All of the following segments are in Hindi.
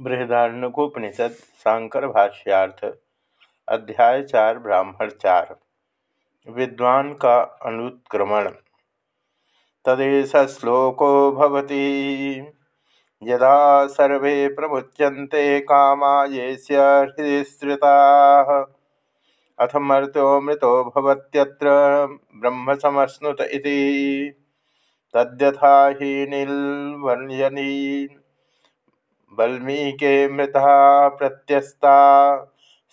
बृहदारण्यकोपनिषद शांकर भाष्यार्थ, अध्याय चार, ब्राह्मण चार, विद्वान का अनुत्क्रमण। तदेश श्लोको भवति। यदा सर्वे प्रमुच्यन्ते कामा येस्य हृदिश्रिताः अथ मर्त्यो मृतो भवत्यत्र ब्रह्मसमश्नुत इति। तद्यथा हि नीलवर्यनी वल्मीके मृता प्रत्यस्ता।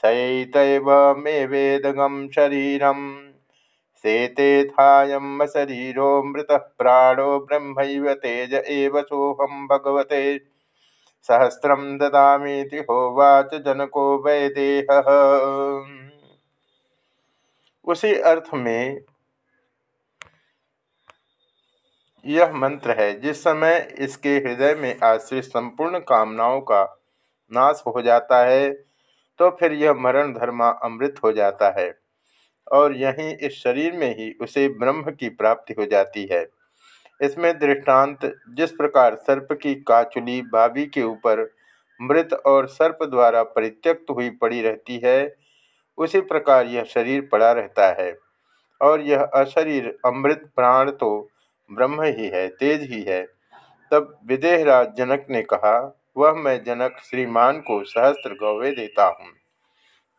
सैतैव मे वेदगम शरीरम। सेतेथायम शरीरो मृत प्राणो ब्रह्म तेज एव सोहम भगवते। सहस्रम ददामीति होवाच जनको वैदेह। उसी अर्थ में यह मंत्र है, जिस समय इसके हृदय में आश्रित संपूर्ण कामनाओं का नाश हो जाता है तो फिर यह मरण धर्मा अमृत हो जाता है, और यहीं इस शरीर में ही उसे ब्रह्म की प्राप्ति हो जाती है। इसमें दृष्टांत, जिस प्रकार सर्प की काचुली बाबी के ऊपर मृत और सर्प द्वारा परित्यक्त हुई पड़ी रहती है, उसी प्रकार यह शरीर पड़ा रहता है, और यह अशरीर अमृत प्राण तो ब्रह्म ही है, तेज ही है। तब विदेहराज जनक ने कहा, वह मैं जनक श्रीमान को सहस्त्र गौवे देता हूँ।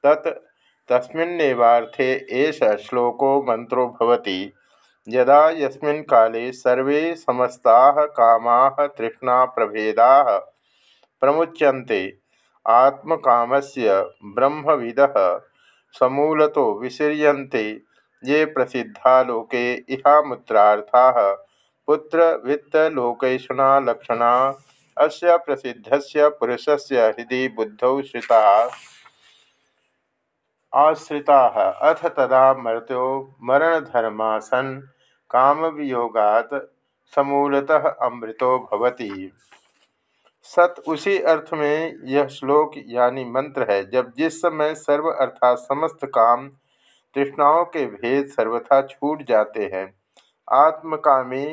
तत् तस्मिन्नेवार्थे एष श्लोको मंत्रो भवति। यदा यस्मिन् काले सर्वे समस्ताः कामाः तृष्णा प्रभेदा प्रभेदाः प्रमुच्यन्ते। आत्मकामस्य ब्रह्मविदः समूलतो विसीयन्ते ये प्रसिद्धा लोके इहामुत्रार्था पुत्र वित्तलोकैषणा लक्षणा, अस्य प्रसिद्धस्य पुरुषस्य हृदय बुद्धौ श्रिता। आश्रिता, अथ तदा मर्त्यो मरणधर्मा सन् कामवियोगात् समूलतः अमृतो भवति। सत उसी अर्थ में यह श्लोक यानी मंत्र है, जब जिस समय सर्व अर्थात समस्त काम तृष्णाओं के भेद सर्वथा छूट जाते हैं। आत्मकामी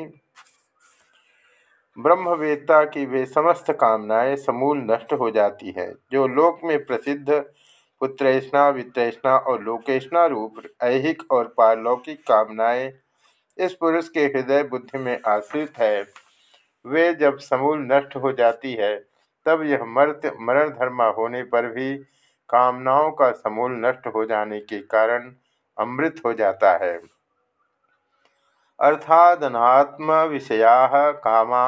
ब्रह्मवेत्ता की वे समस्त कामनाएँ समूल नष्ट हो जाती है, जो लोक में प्रसिद्ध पुत्रेष्णा वित्रेष्णा और लोकेष्णा रूप, ऐहिक और पारलौकिक कामनाएँ इस पुरुष के हृदय बुद्धि में आश्रित है। वे जब समूल नष्ट हो जाती है, तब यह मर्त मरण धर्मा होने पर भी कामनाओं का समूल नष्ट हो जाने के कारण अमृत हो जाता है। अर्थादनात्म विषया कामा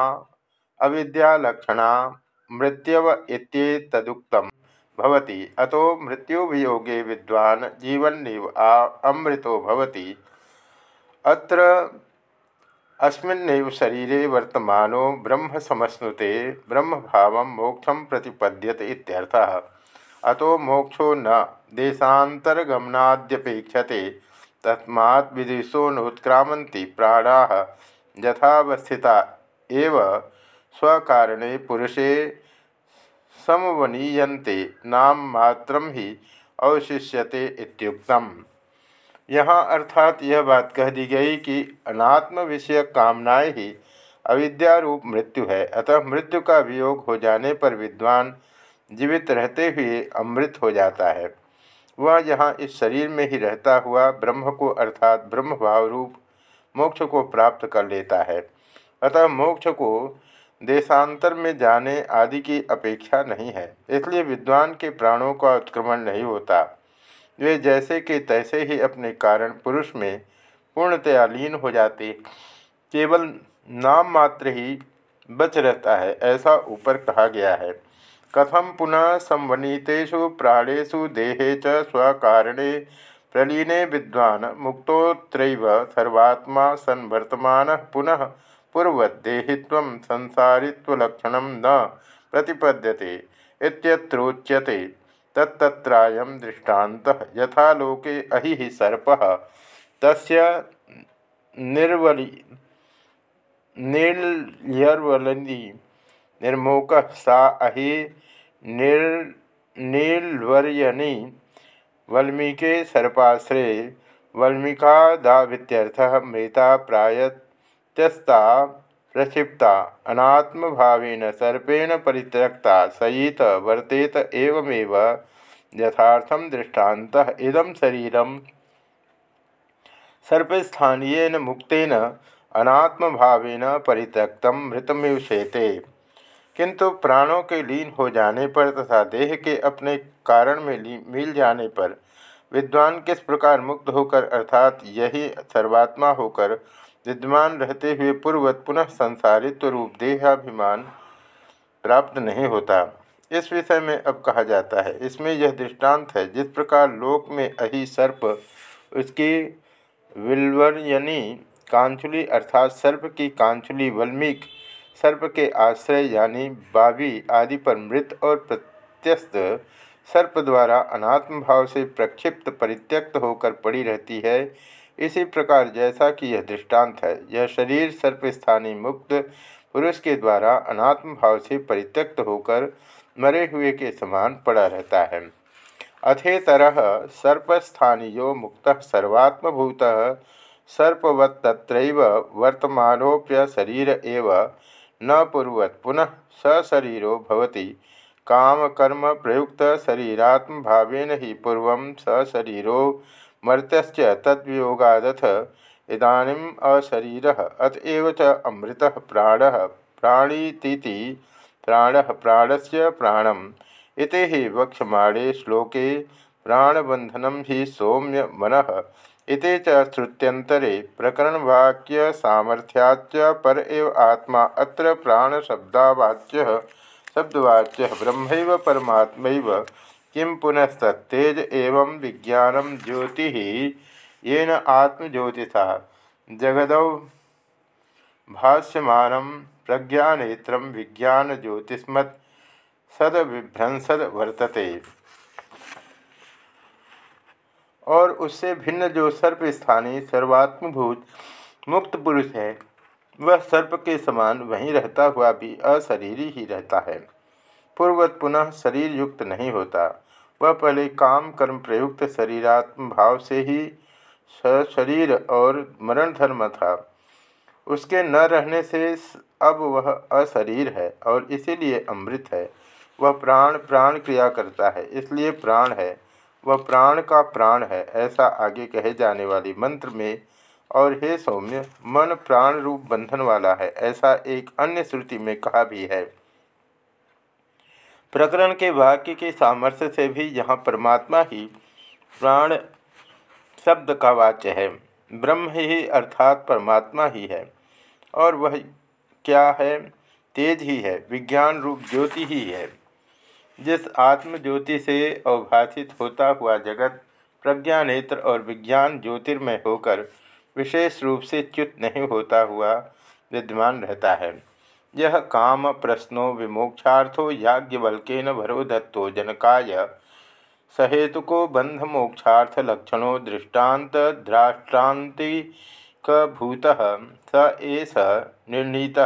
अविद्यालक्षणा मृत्यव इत्येतदुक्तम। भवति, अतो मृत्युवियोगे विद्वान जीवन्निव अमृतो भवति। अत्र अस्मिन्नेव शरीरे वर्तमानो ब्रह्म समश्नुते ब्रह्म भाव मोक्षम प्रतिपद्यते इत्यर्थः। अतो मोक्षो न। देशातरगमनाद्यपेक्षते तस्मा विदेशो नोत्क्रामती प्राणा। यथावस्थिता एव स्वकारणे पुरुषे समवनीयन्ते। नाम मात्र ही अवशिष्यते इत्युक्तम। यहाँ अर्थात यह बात कह दी गई कि अनात्म विषय कामनाएँ ही अविद्यारूप मृत्यु है। अतः मृत्यु का वियोग हो जाने पर विद्वान जीवित रहते हुए अमृत हो जाता है। वह यहाँ इस शरीर में ही रहता हुआ ब्रह्म को अर्थात ब्रह्म भाव रूप मोक्ष को प्राप्त कर लेता है। अतः मोक्ष को देशांतर में जाने आदि की अपेक्षा नहीं है, इसलिए विद्वान के प्राणों का उत्क्रमण नहीं होता। वे जैसे कि तैसे ही अपने कारण पुरुष में पूर्णतया लीन हो जाते, केवल नाम मात्र ही बच रहता है, ऐसा ऊपर कहा गया है। कथम पुनः संवनीतेषु प्राणेशु देहे च स्वकारणे प्रलीने विद्वान मुक्तोत्रैव सर्वात्मा संवर्तमान पुनः पूर्वदेहित्व संसारित्वलक्षण न प्रतिपद्यते इत्यत्रोच्यते तत्त्रायं दृष्टान्तः। यथा लोके अहि सर्पः, तस्य निर्वलि सा अहि नील, नीलवर्यनी, वल्मीके सर्पाश्रय वल्मीकादाभित्यर्थ मृता प्रायत्यस्ता, प्रक्षिप्ता अनात्म भावेन सर्पेण परित्यक्ता सयित वर्तेत एवमेव यथार्थम दृष्टांत इदम शरीरम सर्पस्थानीय मुक्तेन अनात्म भावेन परित्यक्त मृतमिव शेते। किंतु प्राणों के लीन हो जाने पर तथा देह के अपने कारण में मिल जाने पर विद्वान किस प्रकार मुक्त होकर अर्थात यही सर्वात्मा होकर विद्यमान रहते हुए पूर्वत पुनः संसारित्व रूप देहाभिमान प्राप्त नहीं होता। इस विषय में अब कहा जाता है। इसमें यह दृष्टांत है, जिस प्रकार लोक में अही सर्प, उसकी विल्वरयनी कांचुली अर्थात सर्प की कांचुली वल्मीक सर्प के आश्रय यानी बावी आदि पर मृत और प्रत्यस्त सर्प द्वारा अनात्म भाव से प्रक्षिप्त परित्यक्त होकर पड़ी रहती है। इसी प्रकार जैसा कि यह दृष्टांत है, यह शरीर सर्पस्थानी मुक्त पुरुष के द्वारा अनात्म भाव से परित्यक्त होकर मरे हुए के समान पड़ा रहता है। अथेतर सर्पस्थानीयो मुक्त सर्वात्मभूत सर्पवत्त्र वर्तमानोप्य शरीर एव न पूर्वत पुनः सशरीरो काम कर्म प्रयुक्त शरीरात्म भावेन ही पूर्व सशरीरो मर्त्यश्च तद्वियोगादथ। इदानीम अशरीर अतएव अमृत प्राण। प्राणीती प्राण प्राणस्य प्राणम। इति वक्षमाणे श्लोके प्राणबंधनम ही सौम्य मन इति च श्रुत्यंतरे प्रकरणवाक्य सामर्थ्याच पर एव आत्मा अत्र प्राणशब्दावाच्य, शब्दवाच्य ब्रह्म परमात्म किं पुनस्तत्तेज एवं विज्ञान ज्योति, येन आत्मज्योतिषा जगद भाष्यम प्रज्ञानेत्र विज्ञान ज्योतिष्मत् सदविभ्रंसद वर्तते। और उससे भिन्न जो सर्प स्थानीय सर्वात्मभूत मुक्त पुरुष है, वह सर्प के समान वहीं रहता हुआ भी अशरीरी ही रहता है। पूर्वत पुनः शरीर युक्त नहीं होता। वह पहले काम, कर्म प्रयुक्त शरीरात्म भाव से ही शरीर और मरण धर्म था। उसके न रहने से अब वह अशरीर है और इसीलिए अमृत है। वह प्राण प्राण क्रिया करता है, इसलिए प्राण है। वह प्राण का प्राण है, ऐसा आगे कहे जाने वाली मंत्र में, और हे सौम्य, मन प्राण रूप बंधन वाला है, ऐसा एक अन्य श्रुति में कहा भी है। प्रकरण के वाक्य के सामर्थ्य से भी यहाँ परमात्मा ही प्राण शब्द का वाच्य है। ब्रह्म ही अर्थात परमात्मा ही है, और वह क्या है? तेज ही है, विज्ञान रूप ज्योति ही है। जिस आत्म ज्योति से अवभाषित होता हुआ जगत, प्रज्ञा नेत्र और विज्ञान ज्योतिर्मय होकर विशेष रूप से च्युत नहीं होता हुआ विद्यमान रहता है। यह काम प्रश्नो विमोक्षार्थो याज्ञवल्केन भरो दत्तो जनकाय। सहेतुको बंध मोक्षार्थ लक्षणों दृष्टांत भूत स एस निर्णीत।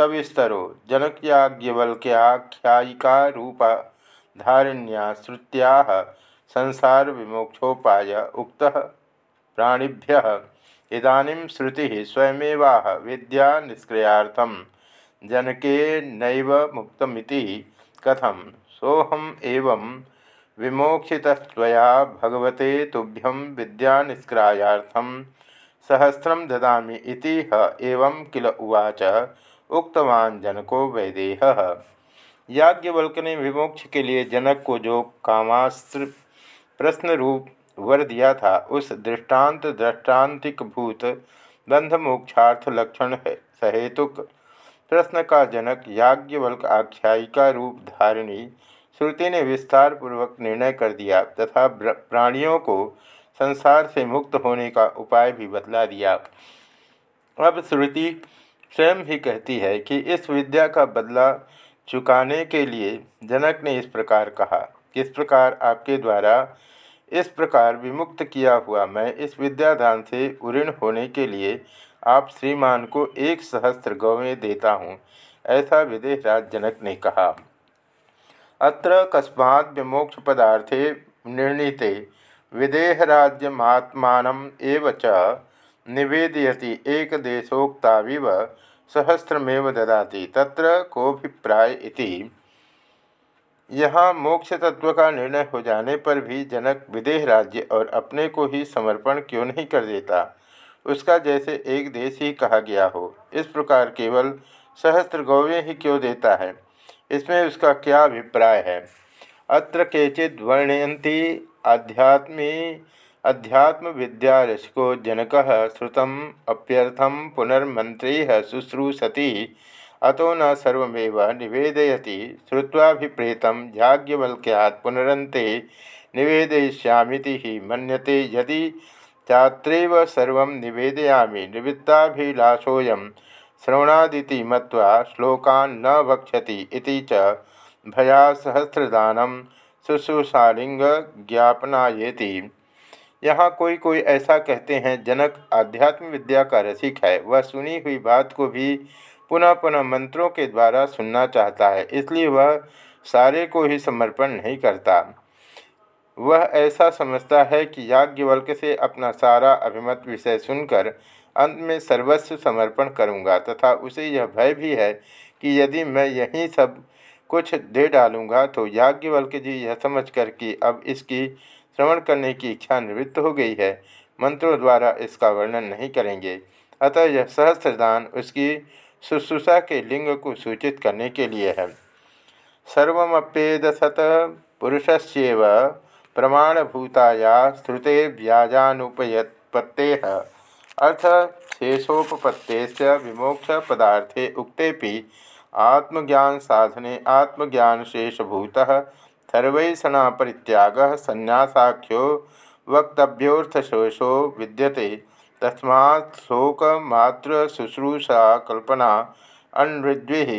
सविस्तरो। जनकयाज्ञवल्क्याख्यायिका रूप धारिण्या श्रुत्या संसार विमोक्षोपाय उक्त प्राणिभ्य। इदानीं श्रुति स्वयमेवाह विद्या निष्क्रियार्थम जनके नैव मुक्तमिति कथम सोहम एवं विमोक्षितस्त्वया भगवते तुभ्यं विद्या निष्क्रायार्थम सहस्रम ददामि इति ह एवं किल उवाच। उक्तवान, जनको वैदेह। याज्ञवल्क ने विमोक्ष के लिए जनक को जो कामास्त्र प्रश्न रूप वर दिया था, उस दृष्टांत दृष्टांतिक भूत बंध मोक्षार्थ लक्षण है। सहेतुक प्रश्न का जनक याज्ञवल्क आख्यायिका रूप धारिणी श्रुति ने विस्तार पूर्वक निर्णय कर दिया तथा प्राणियों को संसार से मुक्त होने का उपाय भी बतला दिया। अब श्रुति स्वयं ही कहती है कि इस विद्या का बदला चुकाने के लिए जनक ने इस प्रकार कहा। किस प्रकार आपके द्वारा इस प्रकार विमुक्त किया हुआ मैं इस विद्यादान से उऋण होने के लिए आप श्रीमान को एक सहस्त्र गौवें देता हूँ, ऐसा विदेहराज जनक ने कहा। अत्र कस्मात् विमोक्ष पदार्थे निर्णीते विदेहराज्य महात्मा च निवेदयति एक देशोक्ताविव सहस्रमेव ददाति। तत्र कोभिप्राय यहाँ मोक्ष तत्व का निर्णय हो जाने पर भी जनक विदेह राज्य और अपने को ही समर्पण क्यों नहीं कर देता? उसका जैसे एक देश ही कहा गया हो। इस प्रकार केवल सहस्त्र गौवें ही क्यों देता है? इसमें उसका क्या अभिप्राय है? अत्र केचिद वर्णयती आध्यात्मी अध्यात्म विद्या रसिको जनक श्रुतम अप्यर्थम पुनर्मंत्री शुश्रूषति। अतो न सर्वमेव निवेदयति। श्रुवाभिप्रेत झाग्यवल्क्यात् पुनरन्ते निवेदयिष्यामिति ही मन्यते। यदि चात्रैव सर्व निवेदयामि निवृत्ताभिलाषोऽयं श्रवणादिति मत्वा श्लोकान् न वक्षति इति च भया सहस्रदानं शुश्रूषालिंग ज्ञापनायेति यहाँ कोई कोई ऐसा कहते हैं, जनक आध्यात्म विद्या का रसिक है। वह सुनी हुई बात को भी पुनः पुनः मंत्रों के द्वारा सुनना चाहता है, इसलिए वह सारे को ही समर्पण नहीं करता। वह ऐसा समझता है कि याज्ञवल्क से अपना सारा अभिमत विषय सुनकर अंत में सर्वस्व समर्पण करूँगा, तथा उसे यह भय भी है कि यदि मैं यही सब कुछ दे डालूँगा तो याज्ञवल्क जी यह समझकर कि अब इसकी श्रवण करने की इच्छा निवृत्त हो गई है। मंत्रों द्वारा इसका वर्णन नहीं करेंगे। अतः यह सहस्त्रदान उसकी शुश्रूषा के लिंग को सूचित करने के लिए है। सर्वप्येदसत पुरुषस्व प्रमाणभूताया श्रुते व्याजानुपत्ते अर्थ शेषोपत्ते विमोक्ष पदार्थे उक्ते आत्मज्ञान साधने आत्मज्ञान शेषभूत सर्वैषणा परित्याग संन्यासाख्यो वक्तव्योर्थशोषो विद्यते। तस्मा शोकमात्र शुश्रूषा कल्पना अनृद्वि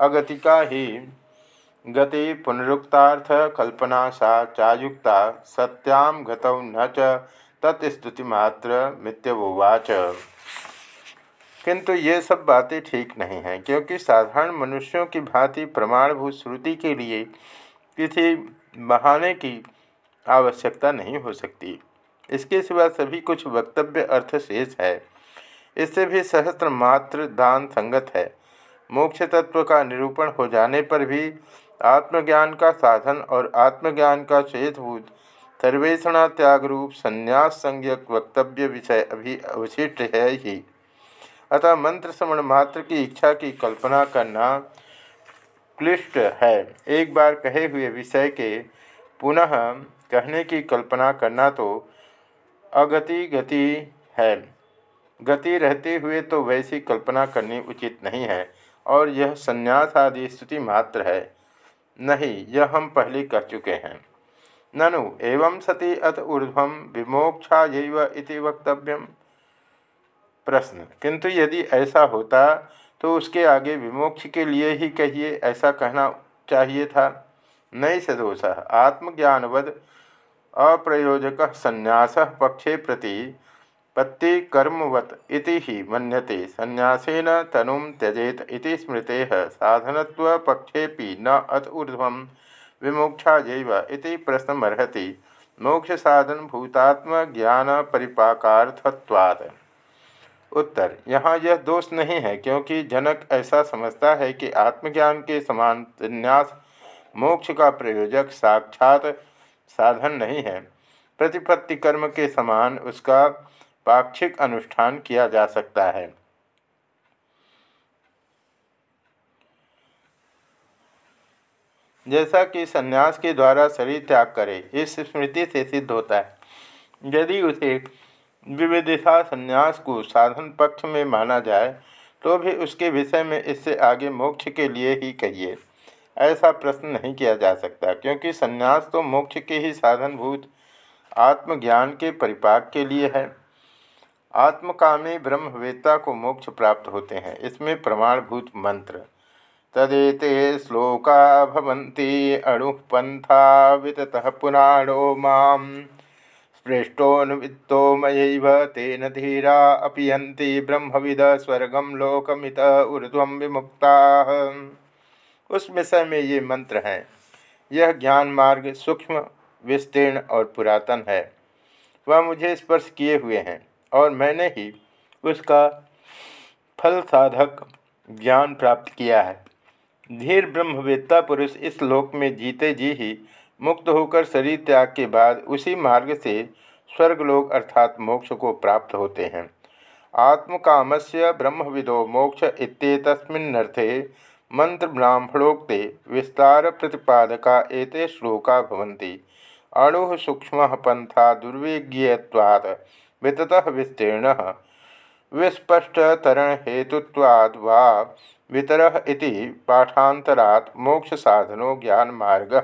अगतिका ही गति पुनरुक्तार्थ कल्पना सा चायुक्ता सत्याम गतौ न च तत्स्तुतिमात्र मित्यवोवाच। किंतु ये सब बातें ठीक नहीं हैं, क्योंकि साधारण मनुष्यों की भांति प्रमाणभूत श्रुति के लिए किसी बहाने की आवश्यकता नहीं हो सकती। इसके सिवा सभी कुछ वक्तव्य अर्थ शेष है। इससे भी सहस्त्र मात्र दान संगत है। मोक्ष तत्व का निरूपण हो जाने पर भी आत्मज्ञान का साधन और आत्मज्ञान का शेषभूत सर्वेषणा त्याग रूप संन्यास संज्ञक वक्तव्य विषय अभी अवशिष्ट है ही। अतः मंत्र श्रवण मात्र की इच्छा की कल्पना करना क्लिष्ट है। एक बार कहे हुए विषय के पुनः कहने की कल्पना करना तो अगति गति है। गति रहते हुए तो वैसी कल्पना करनी उचित नहीं है और यह संन्यास आदि स्तुति मात्र है। नहीं, यह हम पहले कर चुके हैं। ननु, एवं सती अत ऊर्ध्व विमोक्षा इति वक्तव्यम। प्रश्न, किंतु यदि ऐसा होता तो उसके आगे विमोक्ष के लिए ही कहिए, ऐसा कहना चाहिए था। नहीं सदोष आत्मज्ञानवद अप्रयोजक संन्यास पक्षे प्रति पत्ति कर्मवत इति ही मन्यते। संन्यासेन तनुम त्यजेत इति स्मृते, साधनत्व पक्षेपि न अत ऊर्ध्व विमोक्षाजैव इति प्रश्नमर्हति। मोक्ष साधन भूतात्म ज्ञान परिपाकार्थत्वाद उत्तर, यहाँ यह दोष नहीं है, क्योंकि जनक ऐसा समझता है कि आत्मज्ञान के समान संन्यास मोक्ष का प्रयोजक साक्षात साधन नहीं है। प्रतिपत्ति कर्म के समान उसका पाक्षिक अनुष्ठान किया जा सकता है। जैसा कि संन्यास के द्वारा शरीर त्याग करे, इस स्मृति से सिद्ध होता है। यदि उसे विविधिता संन्यास को साधन पक्ष में माना जाए तो भी उसके विषय में इससे आगे मोक्ष के लिए ही कहिए। ऐसा प्रश्न नहीं किया जा सकता, क्योंकि संन्यास तो मोक्ष के ही साधनभूत, आत्मज्ञान के परिपाक के लिए है। आत्मकामी ब्रह्मवेत्ता को मोक्ष प्राप्त होते हैं, इसमें प्रमाणभूत मंत्र, तदेते श्लोका भवन्ति अणुपंथा विततः पुराणो माम। स्पृष्टोन्वित्तो मयैव तेन धीरा अपियन्ति ब्रह्मविद स्वर्गम लोकमित ऊर्ध्वं विमुक्ता। उस विषय में ये मंत्र हैं। यह ज्ञान मार्ग सूक्ष्म, विस्तीर्ण और पुरातन है। वह मुझे स्पर्श किए हुए हैं और मैंने ही उसका फल साधक ज्ञान प्राप्त किया है। धीर ब्रह्मवेत्ता पुरुष इस लोक में जीते जी ही मुक्त होकर शरीर त्याग के बाद उसी मार्ग से स्वर्गलोक अर्थात मोक्ष को प्राप्त होते हैं। आत्मकाम से ब्रह्मविदो मोक्ष इत्येतस्मिन्नर्थे मंत्र विस्तार प्रतिपादका एते श्लोका भवन्ति। अणु सूक्ष्म पंथा दुर्विज्ञवाद वितत विस्तीर्ण विस्पष्टतरण हेतुत्वाद वा वितर पाठातरा मोक्ष साधनो ज्ञान मार्ग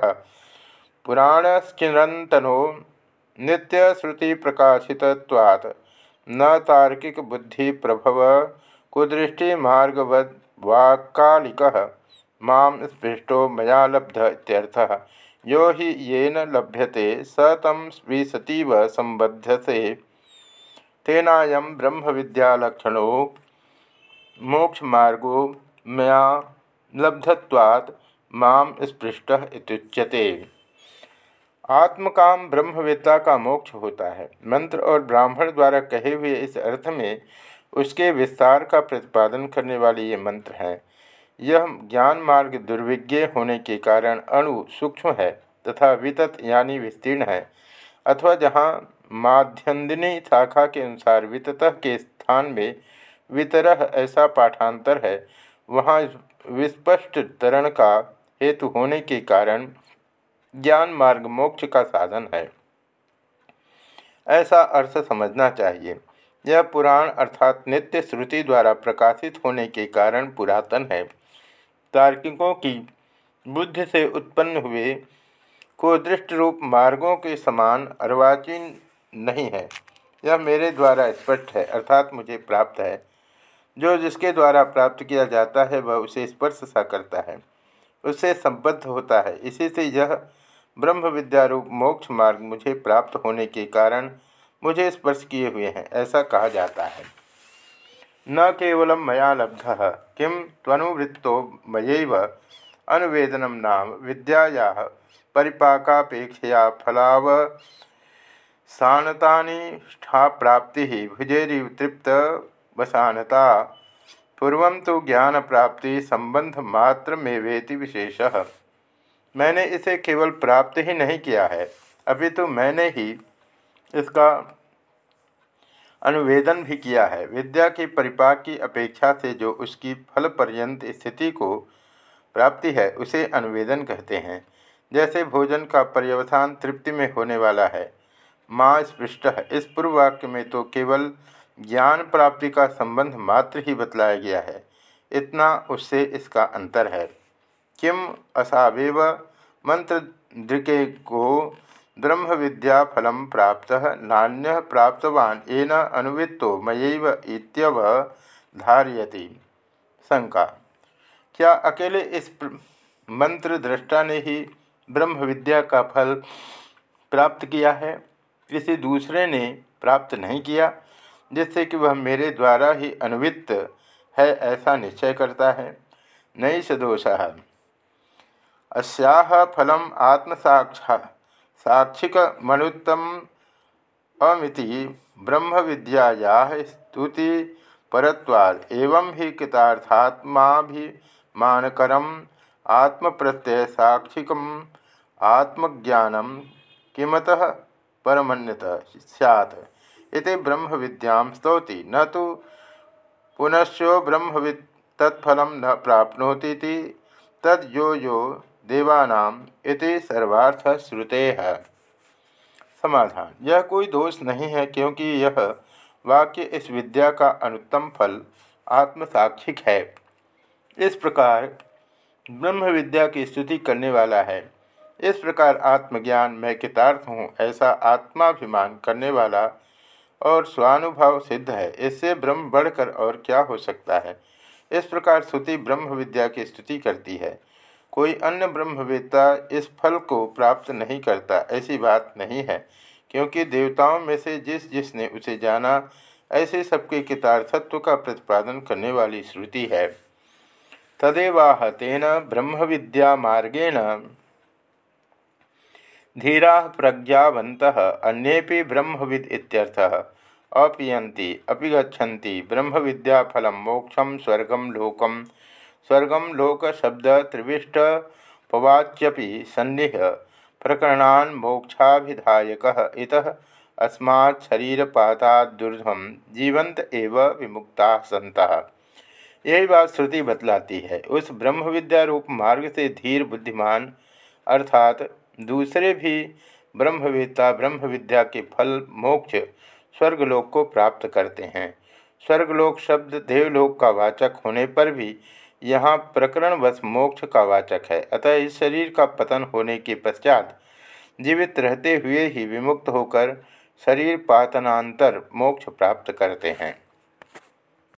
पुराणश्चिरंतनो नित्य श्रुति प्रकाशितवात् न तार्किक बुद्धि प्रभव कुदृष्टि मार्गवद वाक्कालिक। माम स्पृष्टो मया लब्ध इत्यर्थः। यो हि येन लभ्यते, स तम स्वीसतीव संबध्यसे तेनायम ब्रह्म विद्यालक्षणो मोक्ष मार्गो मया लब्धत्वात्। माम स्पृष्ट इत्युच्यते। आत्मकाम ब्रह्मवेत्ता का मोक्ष होता है। मंत्र और ब्राह्मण द्वारा कहे हुए इस अर्थ में उसके विस्तार का प्रतिपादन करने वाले ये मंत्र हैं। यह ज्ञान मार्ग दुर्विज्ञ होने के कारण अणु सूक्ष्म है तथा वितत यानी विस्तीर्ण है, अथवा जहाँ माध्यन्दिनी शाखा के अनुसार वितत के स्थान में वितरह ऐसा पाठांतर है, वहाँ विस्पष्ट तरण का हेतु होने के कारण ज्ञान मार्ग मोक्ष का साधन है। ऐसा अर्थ समझना चाहिए। यह पुराण अर्थात नित्य श्रुति द्वारा प्रकाशित होने के कारण पुरातन है। तार्किकों की बुद्धि से उत्पन्न हुए को दृष्ट रूप मार्गों के समान अर्वाचीन नहीं है। यह मेरे द्वारा स्पष्ट है, अर्थात मुझे प्राप्त है। जो जिसके द्वारा प्राप्त किया जाता है, वह उसे स्पर्श सा करता है। उससे संबद्ध होता है। इसी से यह ब्रह्म विद्या रूप मोक्ष मार्ग मुझे प्राप्त होने के कारण मुझे स्पर्श किए हुए हैं, ऐसा कहा जाता है। न केवल मया लब्ध किम तनुवृत्तो मयैव अनुवेदनम नाम विद्याया परिपाकापेक्षया फलाव सानता प्राप्ति भुजेरी तृप्त वसानता। पूर्व तो ज्ञान प्राप्ति संबंध मात्र में वेति विशेष। मैंने इसे केवल प्राप्त ही नहीं किया है। अभी तो मैंने ही इसका अनुवेदन भी किया है। विद्या के परिपाक की अपेक्षा से जो उसकी फल पर्यंत स्थिति को प्राप्ति है, उसे अनुवेदन कहते हैं। जैसे भोजन का पर्यवसान तृप्ति में होने वाला है। माँ स्पृष्ट इस पूर्व वाक्य में तो केवल ज्ञान प्राप्ति का संबंध मात्र ही बतलाया गया है। इतना उससे इसका अंतर है। किम असावेव मंत्र दृके को ब्रह्म विद्या फलम प्राप्त, नान्य प्राप्तवान एन अनुवित्तो मयैव इत्यव धारयति। शंका। क्या अकेले इस मंत्र दृष्टा ने ही ब्रह्म विद्या का फल प्राप्त किया है? किसी दूसरे ने प्राप्त नहीं किया, जिससे कि वह मेरे द्वारा ही अनुवित्त है ऐसा निश्चय करता है? नई सदोष अस्याह फलम आत्मसाक्षा साक्षिक मनुत्तम अमिति ब्रह्म विद्याया स्तुति परत्वाद एवं ही कृतार्थात्माभिमानकरम आत्म प्रत्यय साक्षिकम आत्मज्ञानम किमतः परमन्यत सैत् ब्रह्म विद्या स्तौति। न तो पुनश्चो ब्रह्म तत्फल न प्राप्नोति तद यो यो देवानाम इति सर्वार्थ श्रुते है समाधान। यह कोई दोष नहीं है क्योंकि यह वाक्य इस विद्या का अनुत्तम फल, आत्मसाक्षिक है। इस प्रकार ब्रह्म विद्या की स्तुति करने वाला है। इस प्रकार आत्मज्ञान, मैं कितार्थ हूँ, ऐसा आत्माभिमान करने वाला और स्वानुभव सिद्ध है। इससे ब्रह्म बढ़कर और क्या हो सकता है? इस प्रकार श्रुति ब्रह्म विद्या की स्तुति करती है। कोई अन्य ब्रह्मवेत्ता इस फल को प्राप्त नहीं करता, ऐसी बात नहीं है, क्योंकि देवताओं में से जिस जिसने उसे जाना, ऐसे सबके कितार्थत्व का प्रतिपादन करने वाली श्रुति है। तदेवाह तेन ब्रह्म विद्या मार्गेण। धीरा प्रज्ञावंत अन्ये ब्रह्मविद इत्यर्थः। अपीयती अभी गच्छन्ति ब्रह्म विद्याफल मोक्षम स्वर्गम लोकम। स्वर्गम लोक शब्द त्रिविष्ट पवाच्यपि सन्निह प्रकरणान मोक्षाभिधायक इत अस्मात् शरीरपातादूर्धम जीवंत एव विमुक्ता संता यही बात श्रुति बतलाती है। उस ब्रह्म विद्या रूप मार्ग से धीर बुद्धिमान, अर्थात दूसरे भी ब्रह्मवेत्ता ब्रह्म विद्या के फल, मोक्ष, स्वर्गलोक को प्राप्त करते हैं। स्वर्गलोक शब्द देवलोक का वाचक होने पर भी यहाँ प्रकरणवश मोक्ष का वाचक है। अतः इस शरीर का पतन होने के पश्चात जीवित रहते हुए ही विमुक्त होकर शरीर पातनांतर मोक्ष प्राप्त करते हैं।